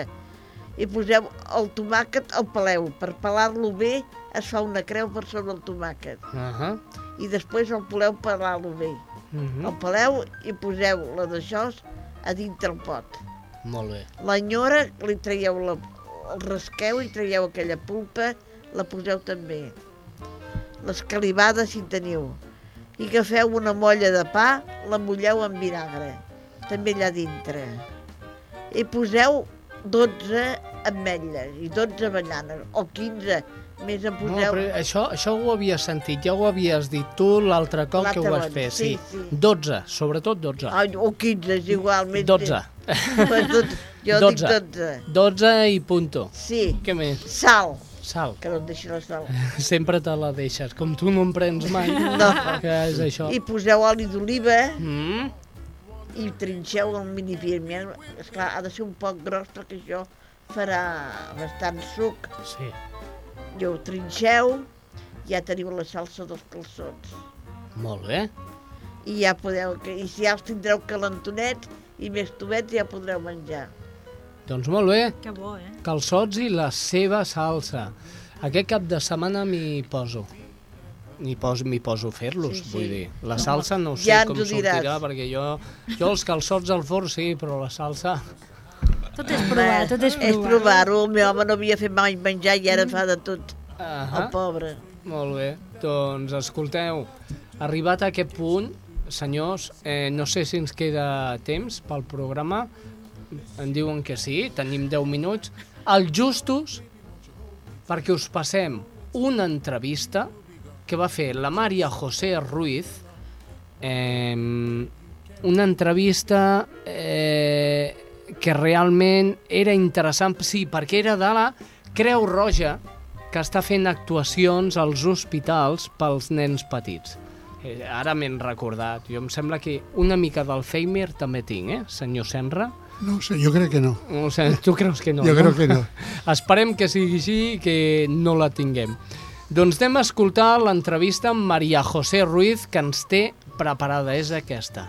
i poseu el tomàquet al peleu. Per pelar-lo bé es fa una creu per sobre el tomàquet
Uh -huh.
i després el voleu pelar-lo bé.
Mm
El peleu i poseu la d'això a dintre el pot.
Molt bé.
L'enyora, li traieu la, el rasqueu i traieu aquella pulpa, la poseu també. L'escalivada, si en teniu. I agafeu una molla de pa, la mulleu amb vinagre, també allà dintre. I poseu 12 ametlles i 12 avellanes, o 15, més en
No,
poseu...
però això, això ho havia sentit, ja ho havies dit tu l'altre cop que ho vas fer, sí.
sí, sí.
12, sobretot 12.
Ai, o 15, és igual. Més
12.
Pues 12. Jo
12.
dic 12.
12 i punto.
Sí.
Què més?
Sal.
Sal.
Que no et deixi la sal.
Sempre te la deixes, com tu no en prens mai.
No.
Que és això.
I poseu oli d'oliva
Mm.
I trinxeu el mini piment. Esclar, ha de ser un poc gros perquè això farà bastant suc.
Sí.
I ho trinxeu, ja teniu la salsa dels calçots.
Molt bé.
I ja podeu, i si ja els tindreu calentonets i més tubets ja podreu menjar.
Doncs molt bé.
Que bo, eh?
Calçots i la seva salsa. Aquest cap de setmana m'hi poso. M'hi poso, m'hi poso a fer-los,
Sí, sí.
vull dir. La salsa no sé
Ja
com
ho diràs.
sortirà, perquè jo, jo els calçots al forn sí, però la salsa...
Tot és provar, tot és
És
provar.
provar-ho, el meu home no havia fet mai menjar i ara fa de tot.
Ahà.
El pobre.
Molt bé, doncs escolteu, arribat a aquest punt, senyors, eh, no sé si ens queda temps pel programa, em diuen que sí, tenim 10 minuts, els justos perquè us passem una entrevista que va fer la Maria José Ruiz, eh, una entrevista eh, que realment era interessant, sí, perquè era de la Creu Roja, que està fent actuacions als hospitals pels nens petits. Eh, ara m'he recordat. Jo em sembla que una mica d'Alzheimer també tinc, eh, senyor Senra?
No sé, jo crec que no.
O sigui, tu creus que no,
Jo
no?
crec que no.
Esperem que sigui així i que no la tinguem. Doncs anem a escoltar l'entrevista amb Maria José Ruiz que ens té preparada, és aquesta.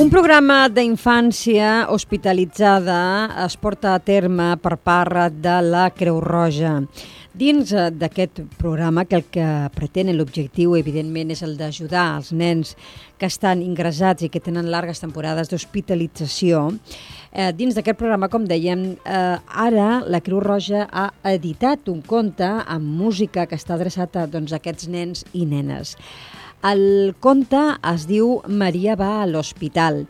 Un programa d'infància hospitalitzada es porta a terme per part de la Creu Roja. Dins eh, d'aquest programa, que el que pretén l'objectiu, evidentment, és el d'ajudar els nens que estan ingressats i que tenen largues temporades d'hospitalització, eh, dins d'aquest programa, com dèiem, eh, ara la Creu Roja ha editat un conte amb música que està adreçat a doncs, aquests nens i nenes. El conte es diu Maria va a l'hospital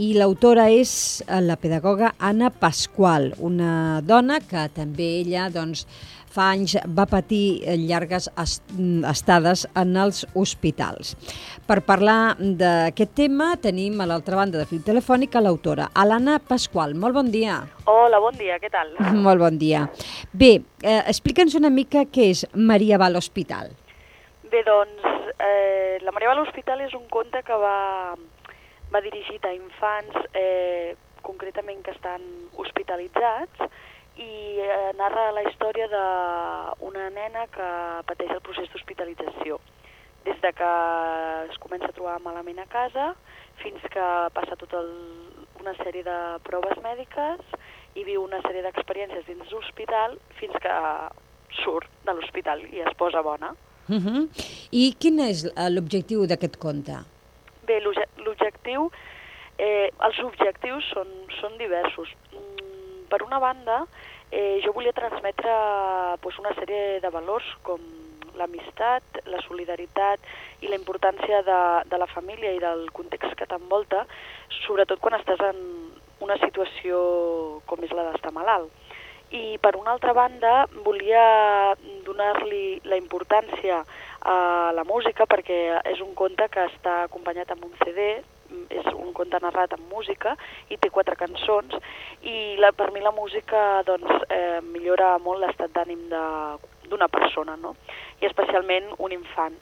i l'autora és eh, la pedagoga Anna Pasqual, una dona que també ella doncs, fa anys va patir llargues est estades en els hospitals. Per parlar d'aquest tema tenim a l'altra banda de fil telefònic l'autora, a l'Anna Pasqual. Molt bon dia.
Hola, bon dia, què tal?
Molt bon dia. Bé, eh, explica'ns una mica què és Maria va a l'hospital.
Bé, doncs, eh, La Maria va a l'Hospital és un conte que va, va dirigit a infants, eh, concretament que estan hospitalitzats, i eh, narra la història d'una nena que pateix el procés d'hospitalització. Des de que es comença a trobar malament a casa fins que passa tota una sèrie de proves mèdiques i viu una sèrie d'experiències dins l'hospital fins que surt de l'hospital i es posa bona.
Uh -huh. I quin és l'objectiu d'aquest conte?
Bé, l'obje- l'objectiu, eh, els objectius són, són diversos. Mm, per una banda, eh, jo volia transmetre pues, una sèrie de valors com l'amistat, la solidaritat i la importància de, de la família i del context que t'envolta, sobretot quan estàs en una situació com és la d'estar malalt. I per una altra banda volia donar-li la importància a la música perquè és un conte que està acompanyat amb un CD, és un conte narrat amb música i té quatre cançons i la, per mi la música doncs, eh, millora molt l'estat d'ànim d'una persona no? i especialment un infant.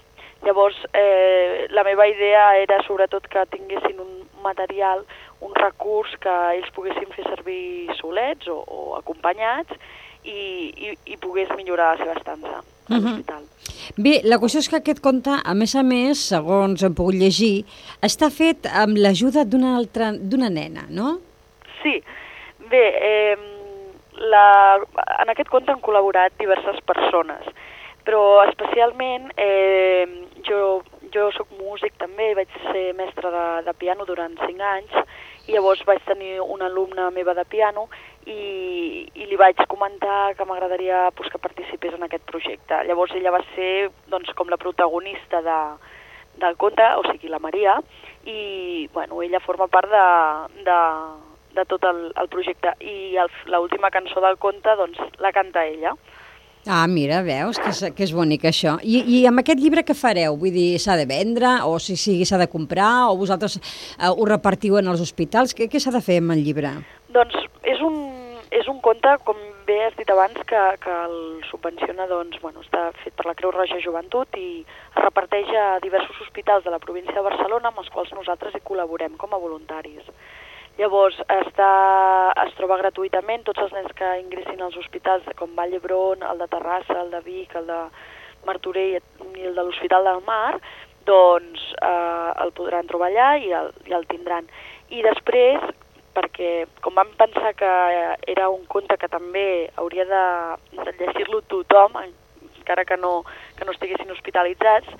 Llavors, eh, la meva idea era sobretot que tinguessin un material, un recurs que ells poguessin fer servir solets o, o acompanyats i, i, i pogués millorar la seva estança a
Mhm.
l'hospital.
Bé, la qüestió és que aquest conte, a més a més, segons hem pogut llegir, està fet amb l'ajuda d'una altra d'una nena, no?
Sí, bé, eh, la, en aquest conte han col·laborat diverses persones, però especialment eh, jo, jo sóc músic també, vaig ser mestre de, de piano durant 5 anys llavors vaig tenir una alumna meva de piano i, i li vaig comentar que m'agradaria pues, que participés en aquest projecte. Llavors ella va ser doncs, com la protagonista de, del conte, o sigui, la Maria, i bueno, ella forma part de, de, de tot el, el projecte. I l'última cançó del conte doncs, la canta ella.
Ah, mira, veus que és, que és bonic això. I, I amb aquest llibre què fareu? Vull dir, s'ha de vendre o si sigui s'ha de comprar o vosaltres eh, ho repartiu en els hospitals? Què, què s'ha de fer amb el llibre?
Doncs és un, és un conte, com bé has dit abans, que, que el subvenciona, doncs, bueno, està fet per la Creu Roja Joventut i es reparteix a diversos hospitals de la província de Barcelona amb els quals nosaltres hi col·laborem com a voluntaris. Llavors, està, es troba gratuïtament, tots els nens que ingressin als hospitals com Vall d'Hebron, el de Terrassa, el de Vic, el de Martorell i el de l'Hospital del Mar, doncs eh, el podran trobar allà i el, i el tindran. I després, perquè com vam pensar que era un conte que també hauria de, de llegir-lo tothom, encara que no, que no estiguessin hospitalitzats,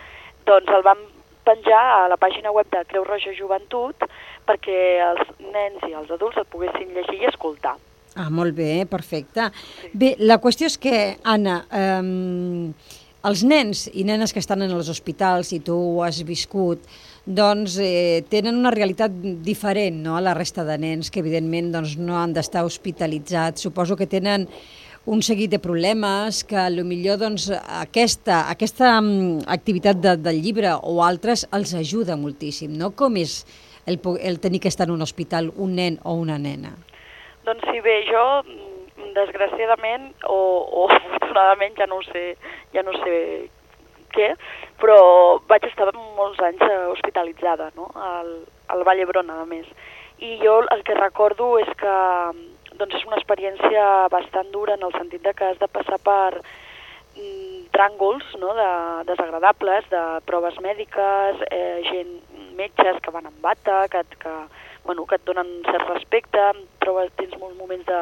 doncs el vam penjar a la pàgina web de Creu Roja Joventut perquè els nens i els adults el poguessin llegir i escoltar.
Ah, molt bé, perfecte. Sí. Bé, la qüestió és que, Anna, eh, els nens i nenes que estan en els hospitals, i tu ho has viscut, doncs eh, tenen una realitat diferent no? a la resta de nens que evidentment doncs, no han d'estar hospitalitzats. Suposo que tenen un seguit de problemes que millor doncs, aquesta, aquesta um, activitat de, del llibre o altres els ajuda moltíssim, no? Com és el, el tenir que estar en un hospital un nen o una nena?
Doncs sí, bé, jo mm, desgraciadament o, o afortunadament ja no sé, ja no sé què, però vaig estar molts anys eh, hospitalitzada, no?, al, al Vall d'Hebron, a més. I jo el que recordo és que doncs és una experiència bastant dura en el sentit de que has de passar per mm, tràngols no, de, desagradables, de proves mèdiques, eh, gent, metges que van amb bata, que, que, bueno, que et donen cert respecte, trobes, tens molts moments de,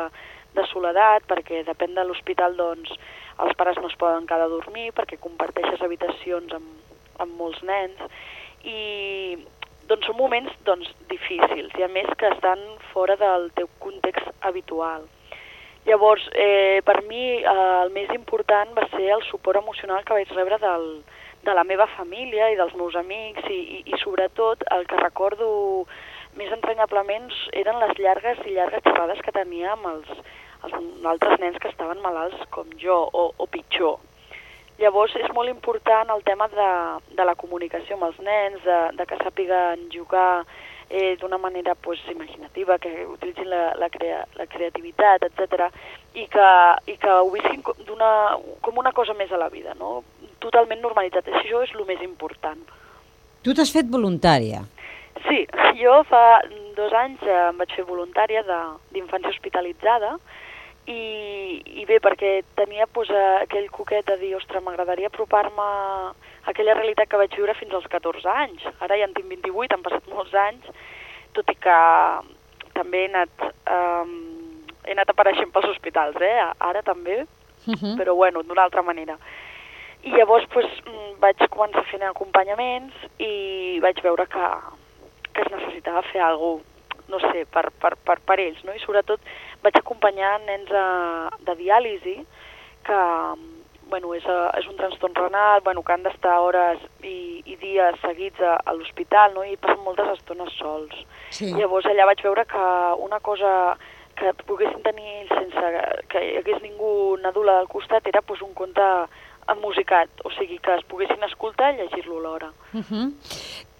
de soledat, perquè depèn de l'hospital, doncs, els pares no es poden quedar a dormir perquè comparteixes habitacions amb, amb molts nens, i doncs són moments doncs, difícils i a més que estan fora del teu context habitual. Llavors, eh, per mi eh, el més important va ser el suport emocional que vaig rebre del, de la meva família i dels meus amics i, i, i sobretot el que recordo més entranyablement eren les llargues i llargues xerrades que tenia amb els, els altres nens que estaven malalts com jo o, o pitjor. Llavors és molt important el tema de, de la comunicació amb els nens, de, de que sàpiguen jugar eh, d'una manera pues, imaginativa, que utilitzin la, la, crea, la creativitat, etc i que, i que ho visquin com, com una cosa més a la vida, no? totalment normalitzat. Això és el més important.
Tu t'has fet voluntària?
Sí, jo fa dos anys em vaig fer voluntària d'infància hospitalitzada, i, i bé, perquè tenia pues, aquell coquet de dir, ostres, m'agradaria apropar-me aquella realitat que vaig viure fins als 14 anys. Ara ja en tinc 28, han passat molts anys, tot i que també he anat, um, he anat apareixent pels hospitals, eh? ara també, uh -huh. però bueno, d'una altra manera. I llavors pues, mm, vaig començar fent acompanyaments i vaig veure que, que es necessitava fer alguna cosa no sé, per, per, per, per ells, no? I sobretot vaig acompanyar nens a, de diàlisi que bueno, és, a, és un trastorn renal, bueno, que han d'estar hores i, i dies seguits a, a l'hospital no? i passen moltes estones sols. Sí. Llavors allà vaig veure que una cosa que poguessin tenir sense que hi hagués ningú nadula al costat era pues, un conte musicat, o sigui que es poguessin escoltar i llegir-lo alhora.
Uh -huh.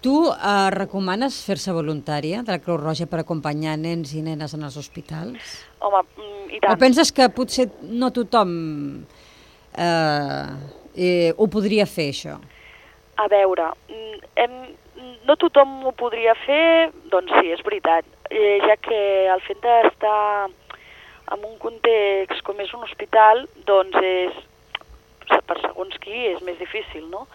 Tu eh, recomanes fer-se voluntària de la Creu Roja per acompanyar nens i nenes en els hospitals?
Home, mm, i tant.
O penses que potser no tothom eh, eh, ho podria fer, això?
A veure, mm, hem, no tothom ho podria fer, doncs sí, és veritat, eh, ja que el fet d'estar en un context com és un hospital, doncs és per segons qui és més difícil, no?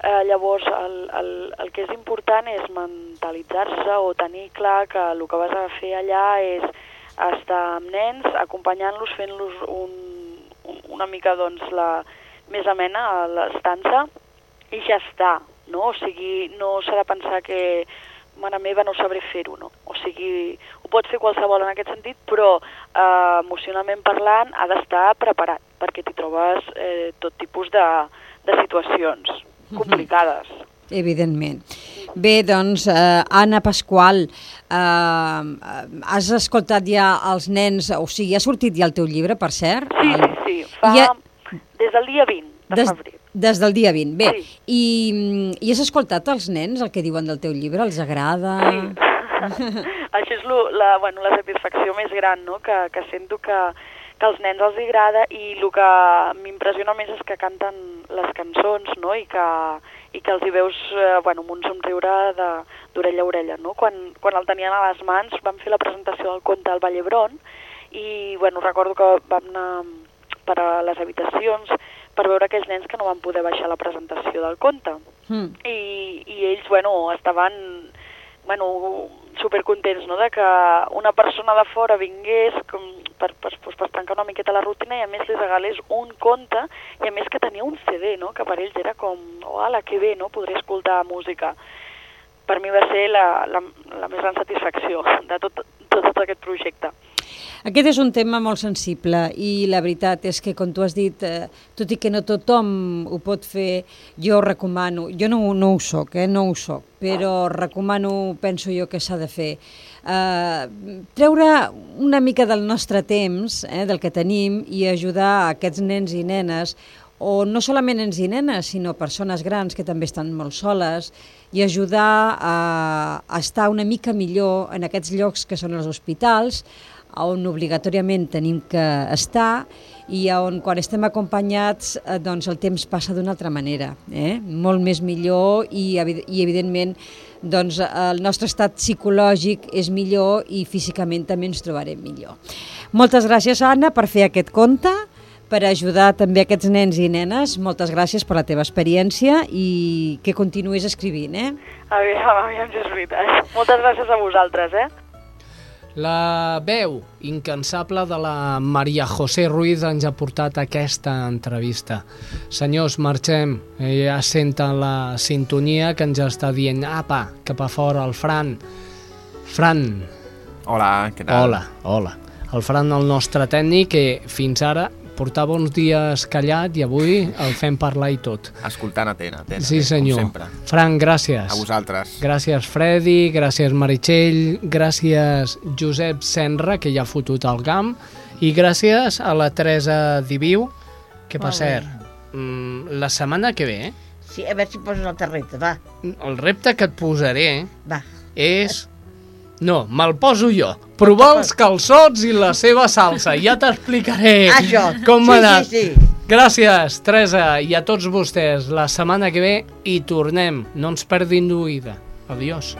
Eh, llavors, el, el, el que és important és mentalitzar-se o tenir clar que el que vas a fer allà és estar amb nens, acompanyant-los, fent-los un, una mica doncs, la més amena a l'estança i ja està, no? O sigui, no s'ha de pensar que mare meva no sabré fer-ho, no? O sigui, ho pot fer qualsevol en aquest sentit, però eh, emocionalment parlant ha d'estar preparat perquè t'hi trobes eh, tot tipus de, de situacions complicades. Mm -hmm.
Evidentment. Bé, doncs, eh, Anna Pasqual, eh, has escoltat ja els nens, o sigui, ha sortit ja el teu llibre, per cert?
Sí,
el...
sí, sí. Fa. Des del dia 20 de
Des,
febrer.
des del dia 20. Bé,
Sí.
i, i has escoltat els nens el que diuen del teu llibre? Els agrada?
Això és lo, la, bueno, la satisfacció més gran, no? que, que sento que, que als nens els agrada i el que m'impressiona més és que canten les cançons no? I, que, i que els hi veus eh, bueno, amb un somriure de- d'orella a orella. No? Quan, quan el tenien a les mans vam fer la presentació del conte al Vallebron i bueno, recordo que vam anar per a les habitacions per veure aquells nens que no van poder baixar la presentació del conte
Mm.
i, i ells, bueno, estaven bueno, supercontents, no?, de que una persona de fora vingués com per, per, per, per trencar una miqueta la rutina i a més li regalés un conte i a més que tenia un CD, no?, que per ells era com, ala, que bé, no?, podré escoltar música. Per mi va ser la, la, la més gran satisfacció de tot, de tot aquest projecte.
Aquest és un tema molt sensible i la veritat és que, com tu has dit, eh, tot i que no tothom ho pot fer, jo recomano, jo no, no ho soc, eh, no ho soc, però recomano, penso jo, que s'ha de fer. Eh, treure una mica del nostre temps, eh, del que tenim, i ajudar aquests nens i nenes o no solament nens i nenes, sinó persones grans que també estan molt soles, i ajudar a, a estar una mica millor en aquests llocs que són els hospitals, on obligatòriament tenim que estar i on quan estem acompanyats eh, doncs el temps passa d'una altra manera, eh? molt més millor i, i evidentment doncs, el nostre estat psicològic és millor i físicament també ens trobarem millor. Moltes gràcies, Anna, per fer aquest conte, per ajudar també aquests nens i nenes. Moltes gràcies per la teva experiència i que continuïs escrivint, eh?
Aviam, aviam si és veritat. Moltes gràcies a vosaltres, eh?
La veu incansable de la Maria José Ruiz ens ha portat aquesta entrevista. Senyors, marxem. Eh, Ja senten la sintonia que ens està dient apa, cap a fora, el Fran. Fran.
Hola, què tal?
Hola, hola. El Fran, el nostre tècnic, que fins ara portava uns dies callat i avui el fem parlar i tot.
Escoltant atent, atent,
Sí,
atent,
senyor.
com sempre.
Fran, gràcies.
A vosaltres.
Gràcies, Freddy, gràcies, Meritxell, gràcies, Josep Senra, que ja ha fotut el gam, i gràcies a la Teresa Diviu, que, per cert, mm, la setmana que ve,
Sí, a veure si poses el terreta, va.
el repte que et posaré
Va.
és... No, me'l poso jo. Provar els calçots i la seva salsa. Ja t'explicaré com
Sí,
m'ha anat.
sí, sí.
Gràcies, Teresa, i a tots vostès. La setmana que ve hi tornem. No ens perdin d'oïda. Adiós.